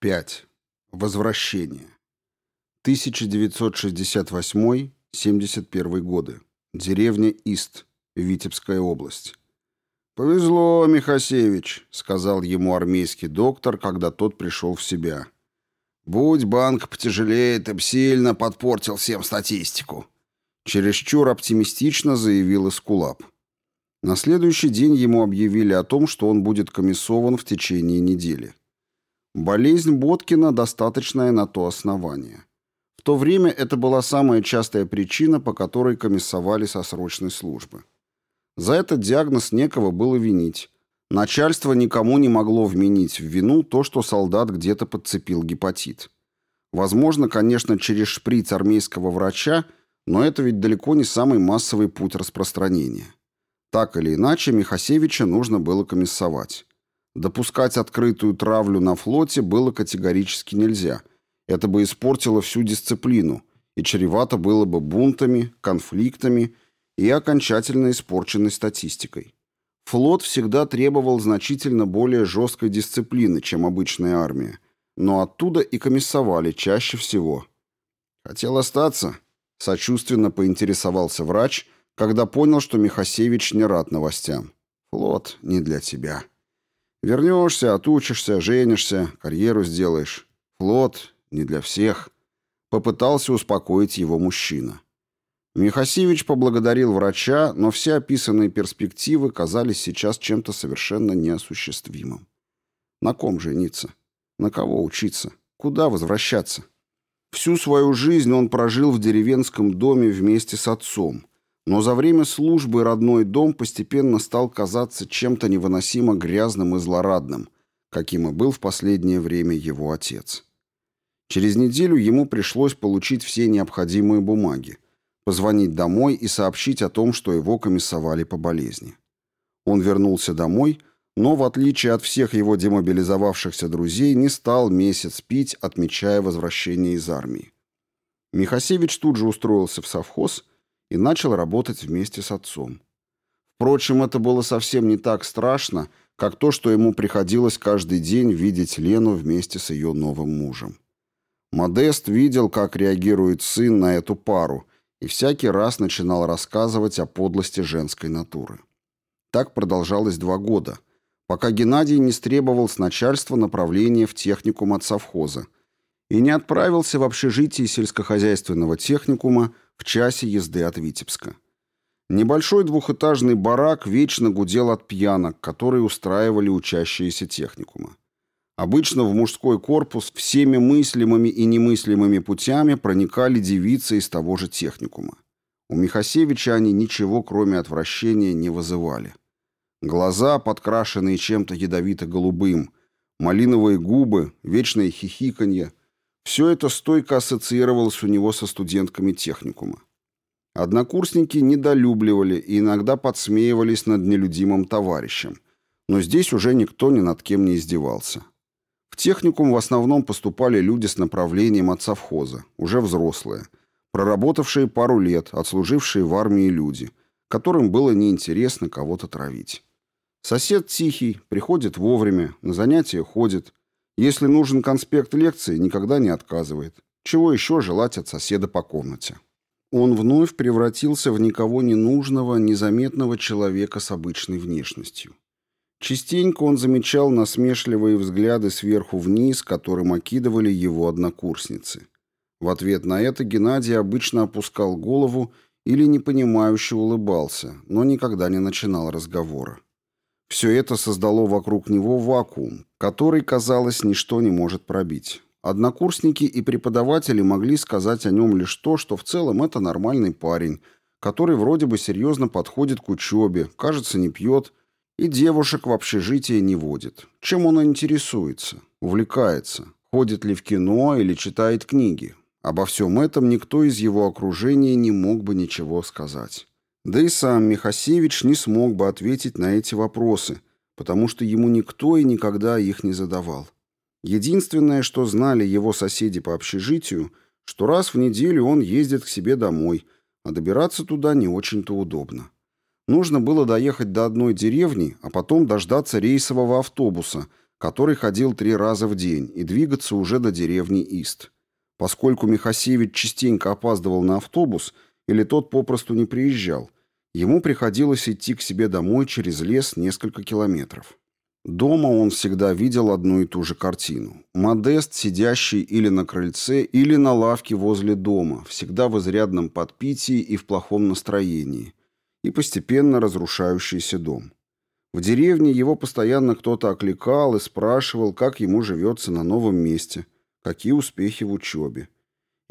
5. Возвращение. 1968-71 годы. Деревня Ист, Витебская область. «Повезло, Михасевич», — сказал ему армейский доктор, когда тот пришел в себя. «Будь банк потяжелее, ты б сильно подпортил всем статистику», — чересчур оптимистично заявил Искулап. На следующий день ему объявили о том, что он будет комиссован в течение недели. Болезнь Боткина – достаточное на то основание. В то время это была самая частая причина, по которой комиссовали со срочной службы. За этот диагноз некого было винить. Начальство никому не могло вменить в вину то, что солдат где-то подцепил гепатит. Возможно, конечно, через шприц армейского врача, но это ведь далеко не самый массовый путь распространения. Так или иначе, Михасевича нужно было комиссовать. Допускать открытую травлю на флоте было категорически нельзя. Это бы испортило всю дисциплину и чревато было бы бунтами, конфликтами и окончательно испорченной статистикой. Флот всегда требовал значительно более жесткой дисциплины, чем обычная армия, но оттуда и комиссовали чаще всего. «Хотел остаться?» – сочувственно поинтересовался врач, когда понял, что Михасевич не рад новостям. «Флот не для тебя». Вернешься, отучишься, женишься, карьеру сделаешь. Флот не для всех. Попытался успокоить его мужчина. Михасевич поблагодарил врача, но все описанные перспективы казались сейчас чем-то совершенно неосуществимым. На ком жениться? На кого учиться? Куда возвращаться? Всю свою жизнь он прожил в деревенском доме вместе с отцом, но за время службы родной дом постепенно стал казаться чем-то невыносимо грязным и злорадным, каким и был в последнее время его отец. Через неделю ему пришлось получить все необходимые бумаги, позвонить домой и сообщить о том, что его комиссовали по болезни. Он вернулся домой, но, в отличие от всех его демобилизовавшихся друзей, не стал месяц пить, отмечая возвращение из армии. Михасевич тут же устроился в совхоз – и начал работать вместе с отцом. Впрочем, это было совсем не так страшно, как то, что ему приходилось каждый день видеть Лену вместе с ее новым мужем. Модест видел, как реагирует сын на эту пару, и всякий раз начинал рассказывать о подлости женской натуры. Так продолжалось два года, пока Геннадий не стребовал с начальства направления в техникум от совхоза и не отправился в общежитие сельскохозяйственного техникума в часе езды от Витебска. Небольшой двухэтажный барак вечно гудел от пьянок, которые устраивали учащиеся техникума. Обычно в мужской корпус всеми мыслимыми и немыслимыми путями проникали девицы из того же техникума. У Михасевича они ничего, кроме отвращения, не вызывали. Глаза, подкрашенные чем-то ядовито-голубым, малиновые губы, вечное хихиканье, все это стойко ассоциировалось у него со студентками техникума. Однокурсники недолюбливали и иногда подсмеивались над нелюдимым товарищем, но здесь уже никто ни над кем не издевался. В техникум в основном поступали люди с направлением от совхоза, уже взрослые, проработавшие пару лет, отслужившие в армии люди, которым было неинтересно кого-то травить. Сосед тихий, приходит вовремя, на занятия ходит, если нужен конспект лекции, никогда не отказывает. Чего еще желать от соседа по комнате? Он вновь превратился в никого не нужного, незаметного человека с обычной внешностью. Частенько он замечал насмешливые взгляды сверху вниз, которым окидывали его однокурсницы. В ответ на это Геннадий обычно опускал голову или непонимающе улыбался, но никогда не начинал разговора. Все это создало вокруг него вакуум, который, казалось, ничто не может пробить. Однокурсники и преподаватели могли сказать о нем лишь то, что в целом это нормальный парень, который вроде бы серьезно подходит к учебе, кажется, не пьет, и девушек в общежитие не водит. Чем он интересуется? Увлекается? Ходит ли в кино или читает книги? Обо всем этом никто из его окружения не мог бы ничего сказать. Да и сам Михасевич не смог бы ответить на эти вопросы, потому что ему никто и никогда их не задавал. Единственное, что знали его соседи по общежитию, что раз в неделю он ездит к себе домой, а добираться туда не очень-то удобно. Нужно было доехать до одной деревни, а потом дождаться рейсового автобуса, который ходил три раза в день, и двигаться уже до деревни Ист. Поскольку Михасевич частенько опаздывал на автобус, или тот попросту не приезжал, ему приходилось идти к себе домой через лес несколько километров. Дома он всегда видел одну и ту же картину. Модест, сидящий или на крыльце, или на лавке возле дома, всегда в изрядном подпитии и в плохом настроении, и постепенно разрушающийся дом. В деревне его постоянно кто-то окликал и спрашивал, как ему живется на новом месте, какие успехи в учебе.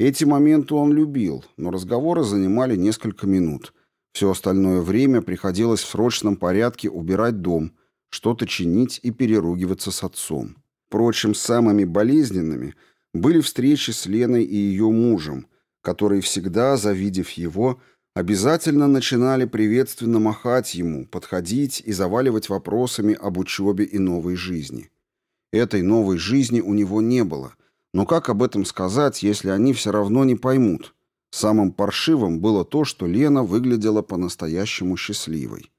Эти моменты он любил, но разговоры занимали несколько минут. Все остальное время приходилось в срочном порядке убирать дом, что-то чинить и переругиваться с отцом. Впрочем, самыми болезненными были встречи с Леной и ее мужем, которые всегда, завидев его, обязательно начинали приветственно махать ему, подходить и заваливать вопросами об учебе и новой жизни. Этой новой жизни у него не было, но как об этом сказать, если они все равно не поймут? Самым паршивым было то, что Лена выглядела по-настоящему счастливой.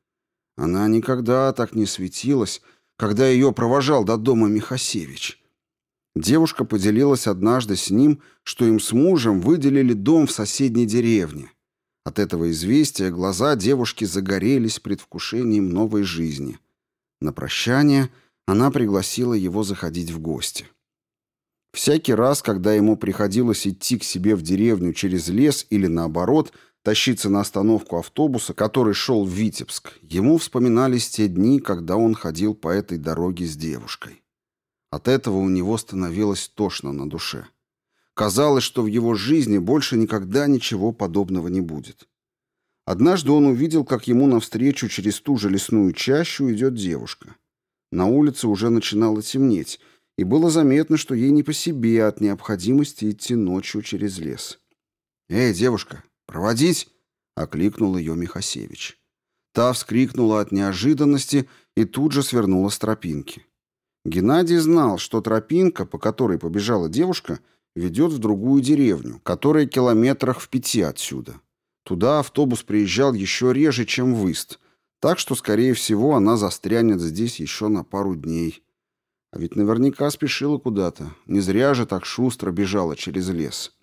Она никогда так не светилась, когда ее провожал до дома Михасевич. Девушка поделилась однажды с ним, что им с мужем выделили дом в соседней деревне. От этого известия глаза девушки загорелись предвкушением новой жизни. На прощание она пригласила его заходить в гости. Всякий раз, когда ему приходилось идти к себе в деревню через лес или наоборот, тащиться на остановку автобуса, который шел в Витебск, ему вспоминались те дни, когда он ходил по этой дороге с девушкой. От этого у него становилось тошно на душе. Казалось, что в его жизни больше никогда ничего подобного не будет. Однажды он увидел, как ему навстречу через ту же лесную чащу идет девушка. На улице уже начинало темнеть, и было заметно, что ей не по себе от необходимости идти ночью через лес. «Эй, девушка, проводить?» — окликнул ее Михасевич. Та вскрикнула от неожиданности и тут же свернула с тропинки. Геннадий знал, что тропинка, по которой побежала девушка, ведет в другую деревню, которая километрах в пяти отсюда. Туда автобус приезжал еще реже, чем в так что, скорее всего, она застрянет здесь еще на пару дней. А ведь наверняка спешила куда-то, не зря же так шустро бежала через лес.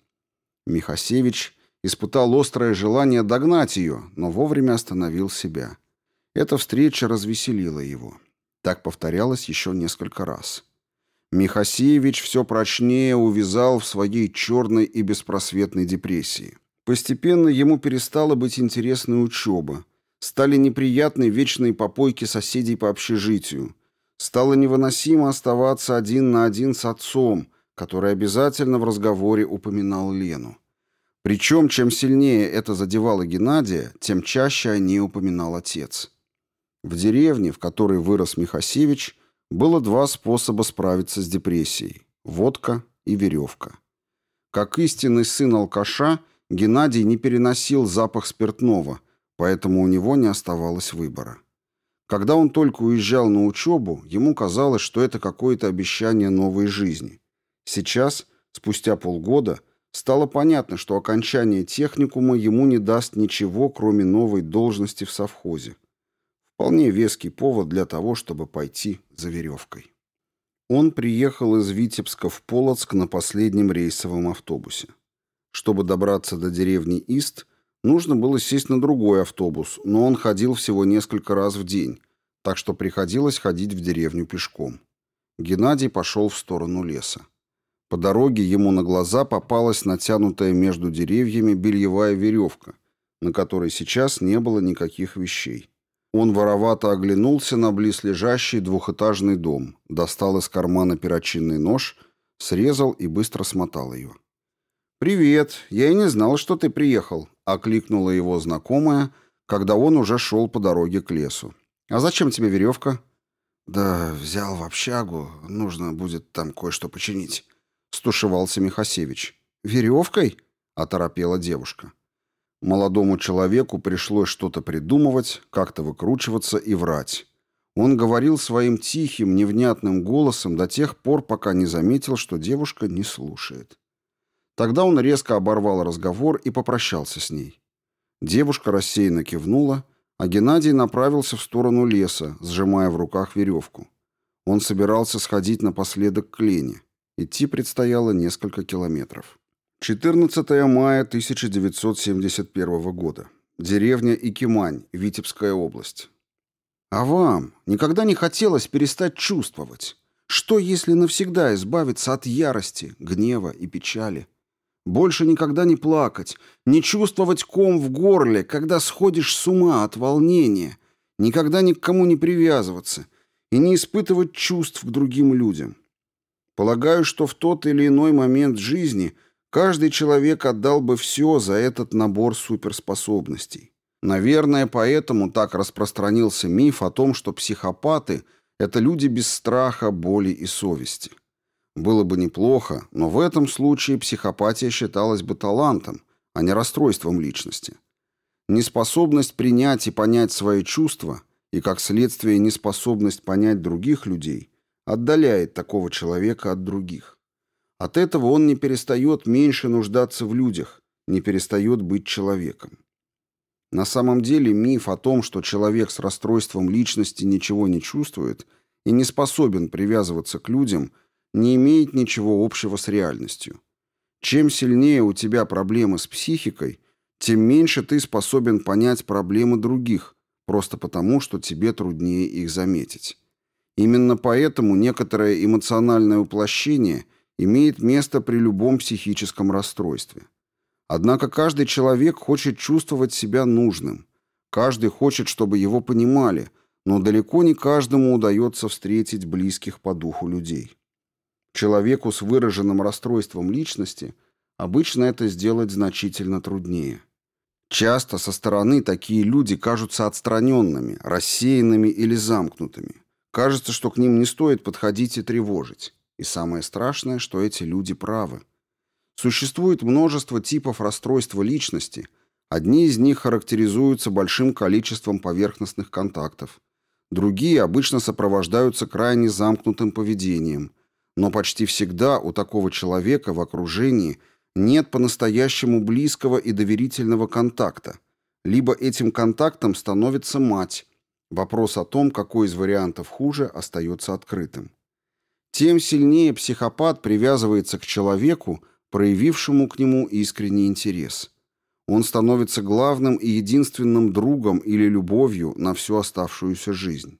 Михасевич испытал острое желание догнать ее, но вовремя остановил себя. Эта встреча развеселила его. Так повторялось еще несколько раз. Михасевич все прочнее увязал в своей черной и беспросветной депрессии. Постепенно ему перестала быть интересной учеба. Стали неприятны вечные попойки соседей по общежитию. Стало невыносимо оставаться один на один с отцом, который обязательно в разговоре упоминал Лену. Причем, чем сильнее это задевало Геннадия, тем чаще о ней упоминал отец. В деревне, в которой вырос Михасевич, было два способа справиться с депрессией – водка и веревка. Как истинный сын алкаша, Геннадий не переносил запах спиртного, поэтому у него не оставалось выбора. Когда он только уезжал на учебу, ему казалось, что это какое-то обещание новой жизни. Сейчас, спустя полгода, стало понятно, что окончание техникума ему не даст ничего, кроме новой должности в совхозе. Вполне веский повод для того, чтобы пойти за веревкой. Он приехал из Витебска в Полоцк на последнем рейсовом автобусе. Чтобы добраться до деревни Ист, нужно было сесть на другой автобус, но он ходил всего несколько раз в день, так что приходилось ходить в деревню пешком. Геннадий пошел в сторону леса. По дороге ему на глаза попалась натянутая между деревьями бельевая веревка, на которой сейчас не было никаких вещей. Он воровато оглянулся на близлежащий двухэтажный дом, достал из кармана перочинный нож, срезал и быстро смотал ее. «Привет, я и не знал, что ты приехал», — окликнула его знакомая, когда он уже шел по дороге к лесу. «А зачем тебе веревка?» «Да взял в общагу, нужно будет там кое-что починить», — стушевался Михасевич. «Веревкой?» — оторопела девушка. Молодому человеку пришлось что-то придумывать, как-то выкручиваться и врать. Он говорил своим тихим, невнятным голосом до тех пор, пока не заметил, что девушка не слушает. Тогда он резко оборвал разговор и попрощался с ней. Девушка рассеянно кивнула, а Геннадий направился в сторону леса, сжимая в руках веревку. Он собирался сходить напоследок к Лене. Идти предстояло несколько километров. 14 мая 1971 года. Деревня Икимань, Витебская область. А вам никогда не хотелось перестать чувствовать? Что, если навсегда избавиться от ярости, гнева и печали? Больше никогда не плакать, не чувствовать ком в горле, когда сходишь с ума от волнения, никогда ни к кому не привязываться и не испытывать чувств к другим людям. Полагаю, что в тот или иной момент жизни – Каждый человек отдал бы все за этот набор суперспособностей. Наверное, поэтому так распространился миф о том, что психопаты – это люди без страха, боли и совести. Было бы неплохо, но в этом случае психопатия считалась бы талантом, а не расстройством личности. Неспособность принять и понять свои чувства и, как следствие, неспособность понять других людей отдаляет такого человека от других. От этого он не перестает меньше нуждаться в людях, не перестает быть человеком. На самом деле миф о том, что человек с расстройством личности ничего не чувствует и не способен привязываться к людям, не имеет ничего общего с реальностью. Чем сильнее у тебя проблемы с психикой, тем меньше ты способен понять проблемы других, просто потому, что тебе труднее их заметить. Именно поэтому некоторое эмоциональное уплощение – имеет место при любом психическом расстройстве. Однако каждый человек хочет чувствовать себя нужным. Каждый хочет, чтобы его понимали, но далеко не каждому удается встретить близких по духу людей. Человеку с выраженным расстройством личности обычно это сделать значительно труднее. Часто со стороны такие люди кажутся отстраненными, рассеянными или замкнутыми. Кажется, что к ним не стоит подходить и тревожить. И самое страшное, что эти люди правы. Существует множество типов расстройства личности. Одни из них характеризуются большим количеством поверхностных контактов. Другие обычно сопровождаются крайне замкнутым поведением. Но почти всегда у такого человека в окружении нет по-настоящему близкого и доверительного контакта. Либо этим контактом становится мать. Вопрос о том, какой из вариантов хуже, остается открытым тем сильнее психопат привязывается к человеку, проявившему к нему искренний интерес. Он становится главным и единственным другом или любовью на всю оставшуюся жизнь.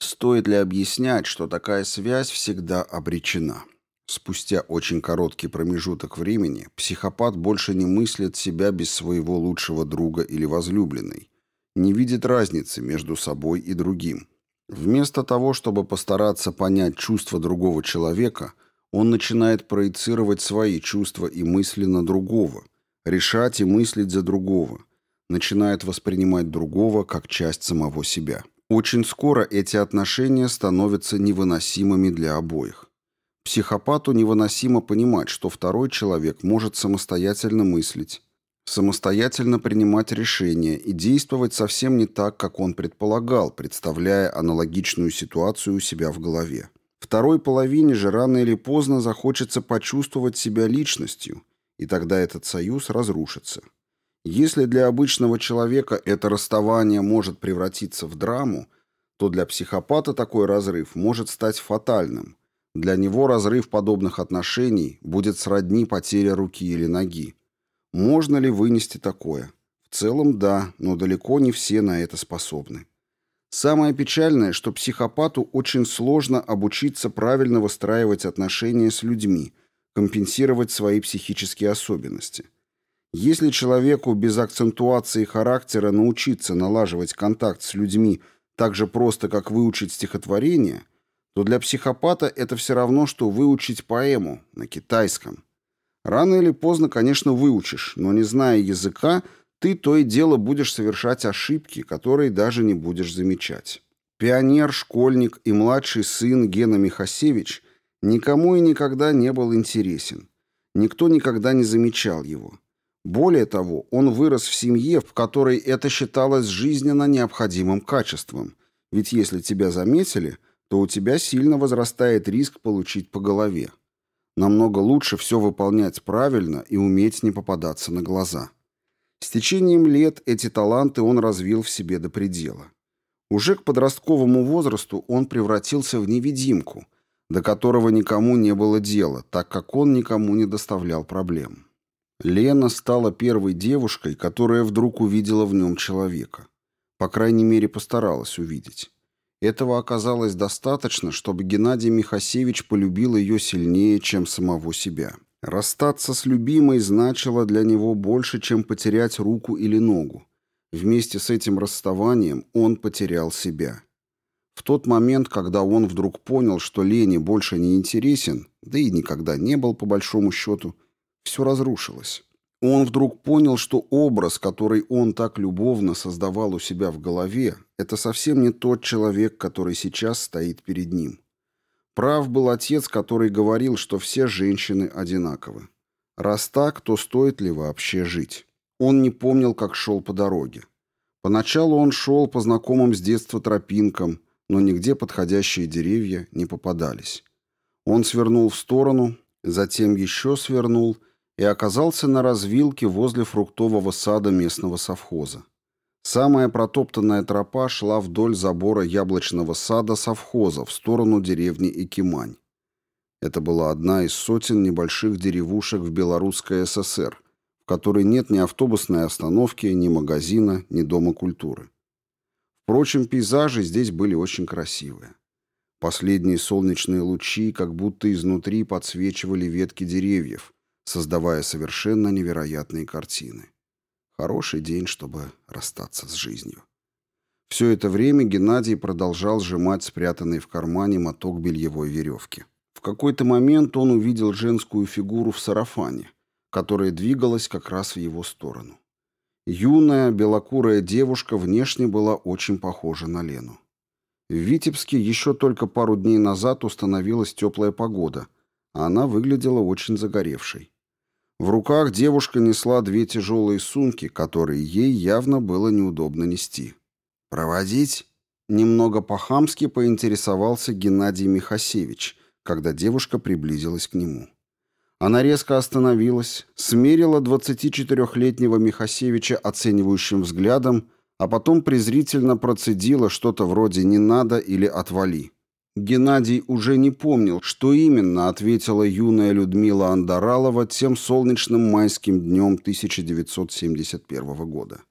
Стоит ли объяснять, что такая связь всегда обречена? Спустя очень короткий промежуток времени психопат больше не мыслит себя без своего лучшего друга или возлюбленной, не видит разницы между собой и другим. Вместо того, чтобы постараться понять чувства другого человека, он начинает проецировать свои чувства и мысли на другого, решать и мыслить за другого, начинает воспринимать другого как часть самого себя. Очень скоро эти отношения становятся невыносимыми для обоих. Психопату невыносимо понимать, что второй человек может самостоятельно мыслить, самостоятельно принимать решения и действовать совсем не так, как он предполагал, представляя аналогичную ситуацию у себя в голове. Второй половине же рано или поздно захочется почувствовать себя личностью, и тогда этот союз разрушится. Если для обычного человека это расставание может превратиться в драму, то для психопата такой разрыв может стать фатальным. Для него разрыв подобных отношений будет сродни потере руки или ноги. Можно ли вынести такое? В целом да, но далеко не все на это способны. Самое печальное, что психопату очень сложно обучиться правильно выстраивать отношения с людьми, компенсировать свои психические особенности. Если человеку без акцентуации характера научиться налаживать контакт с людьми так же просто, как выучить стихотворение, то для психопата это все равно, что выучить поэму на китайском – Рано или поздно, конечно, выучишь, но не зная языка, ты то и дело будешь совершать ошибки, которые даже не будешь замечать. Пионер, школьник и младший сын Гена Михасевич никому и никогда не был интересен. Никто никогда не замечал его. Более того, он вырос в семье, в которой это считалось жизненно необходимым качеством. Ведь если тебя заметили, то у тебя сильно возрастает риск получить по голове. Намного лучше все выполнять правильно и уметь не попадаться на глаза. С течением лет эти таланты он развил в себе до предела. Уже к подростковому возрасту он превратился в невидимку, до которого никому не было дела, так как он никому не доставлял проблем. Лена стала первой девушкой, которая вдруг увидела в нем человека. По крайней мере, постаралась увидеть. Этого оказалось достаточно, чтобы Геннадий Михасевич полюбил ее сильнее, чем самого себя. Расстаться с любимой значило для него больше, чем потерять руку или ногу. Вместе с этим расставанием он потерял себя. В тот момент, когда он вдруг понял, что Лене больше не интересен, да и никогда не был по большому счету, все разрушилось. Он вдруг понял, что образ, который он так любовно создавал у себя в голове, это совсем не тот человек, который сейчас стоит перед ним. Прав был отец, который говорил, что все женщины одинаковы. Раз так, то стоит ли вообще жить? Он не помнил, как шел по дороге. Поначалу он шел по знакомым с детства тропинкам, но нигде подходящие деревья не попадались. Он свернул в сторону, затем еще свернул и оказался на развилке возле фруктового сада местного совхоза. Самая протоптанная тропа шла вдоль забора яблочного сада совхоза в сторону деревни Икимань. Это была одна из сотен небольших деревушек в Белорусской ССР – которой нет ни автобусной остановки, ни магазина, ни дома культуры. Впрочем, пейзажи здесь были очень красивые. Последние солнечные лучи как будто изнутри подсвечивали ветки деревьев, создавая совершенно невероятные картины. Хороший день, чтобы расстаться с жизнью. Все это время Геннадий продолжал сжимать спрятанный в кармане моток бельевой веревки. В какой-то момент он увидел женскую фигуру в сарафане – которая двигалась как раз в его сторону. Юная, белокурая девушка внешне была очень похожа на Лену. В Витебске еще только пару дней назад установилась теплая погода, она выглядела очень загоревшей. В руках девушка несла две тяжелые сумки, которые ей явно было неудобно нести. «Проводить?» Немного по-хамски поинтересовался Геннадий Михасевич, когда девушка приблизилась к нему. Она резко остановилась, смерила 24-летнего Михасевича оценивающим взглядом, а потом презрительно процедила что-то вроде «не надо» или «отвали». Геннадий уже не помнил, что именно ответила юная Людмила Андаралова тем солнечным майским днем 1971 года.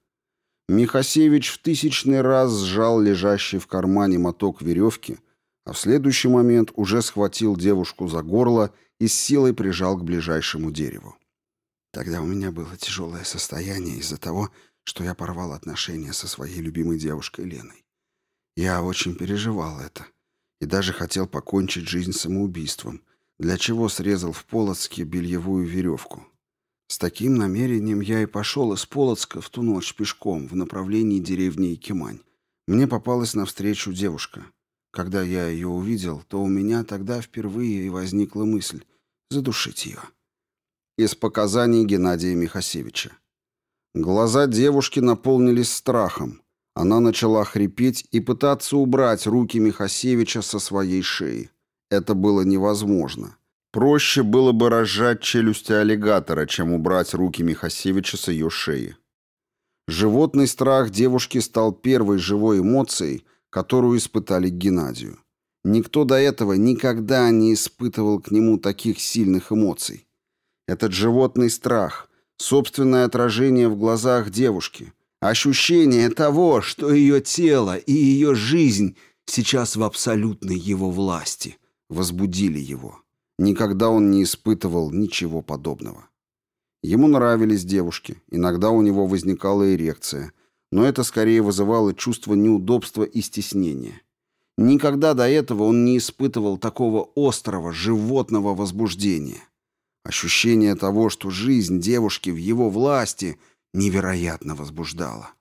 Михасевич в тысячный раз сжал лежащий в кармане моток веревки, а в следующий момент уже схватил девушку за горло и с силой прижал к ближайшему дереву. Тогда у меня было тяжелое состояние из-за того, что я порвал отношения со своей любимой девушкой Леной. Я очень переживал это и даже хотел покончить жизнь самоубийством, для чего срезал в Полоцке бельевую веревку. С таким намерением я и пошел из Полоцка в ту ночь пешком в направлении деревни Якимань. Мне попалась навстречу девушка. Когда я ее увидел, то у меня тогда впервые и возникла мысль задушить ее. Из показаний Геннадия Михасевича. Глаза девушки наполнились страхом. Она начала хрипеть и пытаться убрать руки Михасевича со своей шеи. Это было невозможно. Проще было бы разжать челюсти аллигатора, чем убрать руки Михасевича с ее шеи. Животный страх девушки стал первой живой эмоцией, которую испытали Геннадию. Никто до этого никогда не испытывал к нему таких сильных эмоций. Этот животный страх, собственное отражение в глазах девушки, ощущение того, что ее тело и ее жизнь сейчас в абсолютной его власти, возбудили его. Никогда он не испытывал ничего подобного. Ему нравились девушки, иногда у него возникала эрекция, но это скорее вызывало чувство неудобства и стеснения. Никогда до этого он не испытывал такого острого животного возбуждения. Ощущение того, что жизнь девушки в его власти невероятно возбуждало.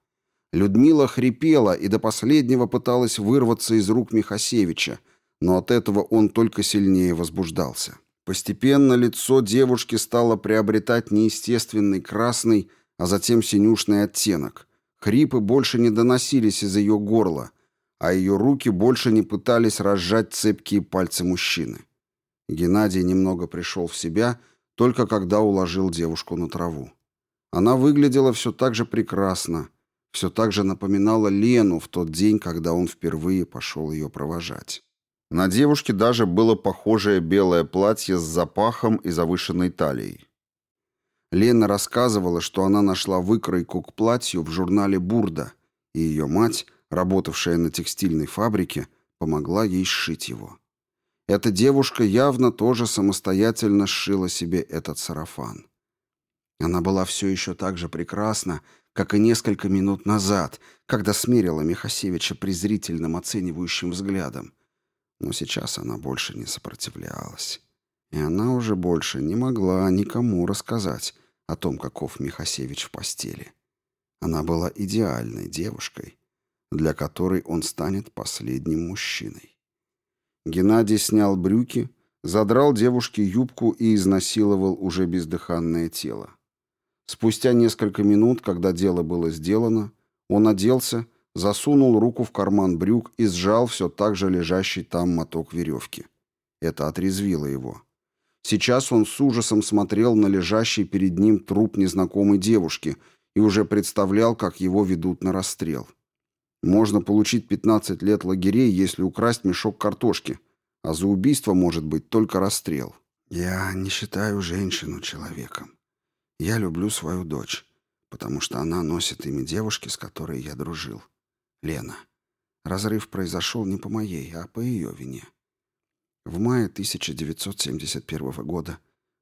Людмила хрипела и до последнего пыталась вырваться из рук Михасевича, но от этого он только сильнее возбуждался. Постепенно лицо девушки стало приобретать неестественный красный, а затем синюшный оттенок, Хрипы больше не доносились из ее горла, а ее руки больше не пытались разжать цепкие пальцы мужчины. Геннадий немного пришел в себя, только когда уложил девушку на траву. Она выглядела все так же прекрасно, все так же напоминала Лену в тот день, когда он впервые пошел ее провожать. На девушке даже было похожее белое платье с запахом и завышенной талией. Лена рассказывала, что она нашла выкройку к платью в журнале «Бурда», и ее мать, работавшая на текстильной фабрике, помогла ей сшить его. Эта девушка явно тоже самостоятельно сшила себе этот сарафан. Она была все еще так же прекрасна, как и несколько минут назад, когда смерила Михасевича презрительным оценивающим взглядом. Но сейчас она больше не сопротивлялась. И она уже больше не могла никому рассказать о том, каков Михасевич в постели. Она была идеальной девушкой, для которой он станет последним мужчиной. Геннадий снял брюки, задрал девушке юбку и изнасиловал уже бездыханное тело. Спустя несколько минут, когда дело было сделано, он оделся, засунул руку в карман брюк и сжал все так же лежащий там моток веревки. Это отрезвило его. Сейчас он с ужасом смотрел на лежащий перед ним труп незнакомой девушки и уже представлял, как его ведут на расстрел. Можно получить 15 лет лагерей, если украсть мешок картошки, а за убийство может быть только расстрел. «Я не считаю женщину человеком», я люблю свою дочь, потому что она носит имя девушки, с которой я дружил. Лена. Разрыв произошел не по моей, а по ее вине. В мае 1971 года,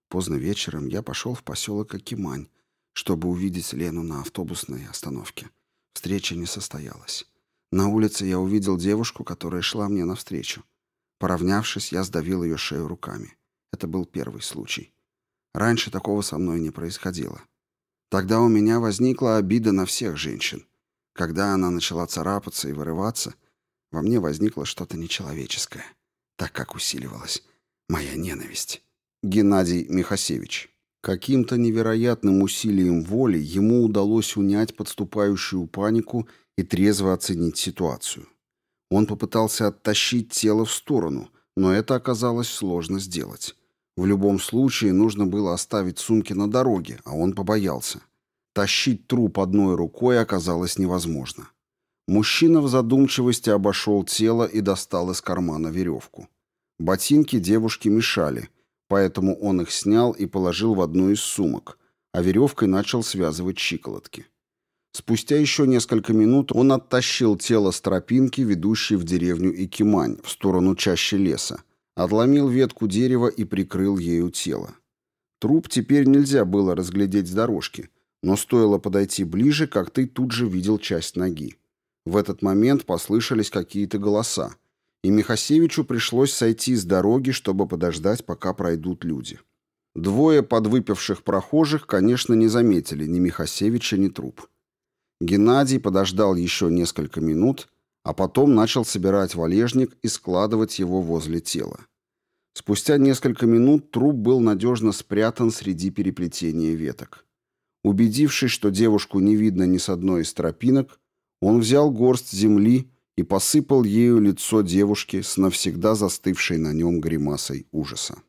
поздно вечером, я пошел в поселок Акимань, чтобы увидеть Лену на автобусной остановке. Встреча не состоялась. На улице я увидел девушку, которая шла мне навстречу. Поравнявшись, я сдавил ее шею руками. Это был первый случай. Раньше такого со мной не происходило. Тогда у меня возникла обида на всех женщин. Когда она начала царапаться и вырываться, во мне возникло что-то нечеловеческое, так как усиливалась моя ненависть. Геннадий Михасевич. Каким-то невероятным усилием воли ему удалось унять подступающую панику и трезво оценить ситуацию. Он попытался оттащить тело в сторону, но это оказалось сложно сделать. В любом случае нужно было оставить сумки на дороге, а он побоялся. Тащить труп одной рукой оказалось невозможно. Мужчина в задумчивости обошел тело и достал из кармана веревку. Ботинки девушке мешали, поэтому он их снял и положил в одну из сумок, а веревкой начал связывать щиколотки. Спустя еще несколько минут он оттащил тело с тропинки, ведущей в деревню Икимань, в сторону чащи леса, Отломил ветку дерева и прикрыл ею тело. Труп теперь нельзя было разглядеть с дорожки, но стоило подойти ближе, как ты тут же видел часть ноги. В этот момент послышались какие-то голоса, и Михасевичу пришлось сойти с дороги, чтобы подождать, пока пройдут люди. Двое подвыпивших прохожих, конечно, не заметили ни Михасевича, ни труп. Геннадий подождал еще несколько минут, а потом начал собирать валежник и складывать его возле тела. Спустя несколько минут труп был надежно спрятан среди переплетения веток. Убедившись, что девушку не видно ни с одной из тропинок, он взял горсть земли и посыпал ею лицо девушки с навсегда застывшей на нем гримасой ужаса.